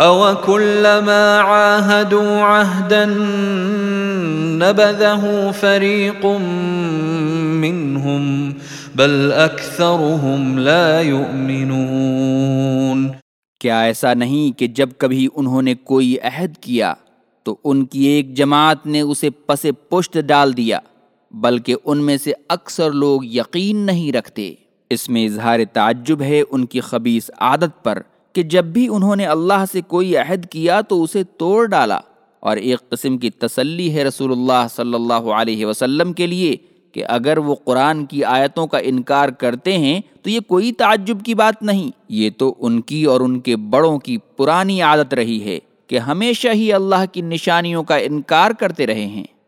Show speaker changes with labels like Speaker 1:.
Speaker 1: أَوَكُلَّمَا عَاهَدُوا عَهْدًا نَبَذَهُ فَرِيقٌ مِّنْهُمْ بَلْ أَكْثَرُهُمْ لَا يُؤْمِنُونَ۔
Speaker 2: کیا ایسا نہیں کہ جب کبھی انہوں نے کوئی عہد کیا تو ان کی ایک جماعت نے اسے پس پشت ڈال دیا، بلکہ ان میں سے اکثر لوگ یقین نہیں رکھتے۔ اس میں اظہار تعجب ہے ان کی خبیص عادت پر۔ کہ جب بھی انہوں نے اللہ سے کوئی عہد کیا تو اسے توڑ ڈالا۔ اور ایک قسم کی تسلی ہے رسول اللہ صلی اللہ علیہ وسلم کے لیے کہ اگر وہ قرآن کی آیتوں کا انکار کرتے ہیں تو یہ کوئی تعجب کی بات نہیں، یہ تو ان کی اور ان کے بڑوں کی پرانی عادت رہی ہے کہ ہمیشہ ہی اللہ کی نشانیوں کا انکار کرتے رہے ہیں۔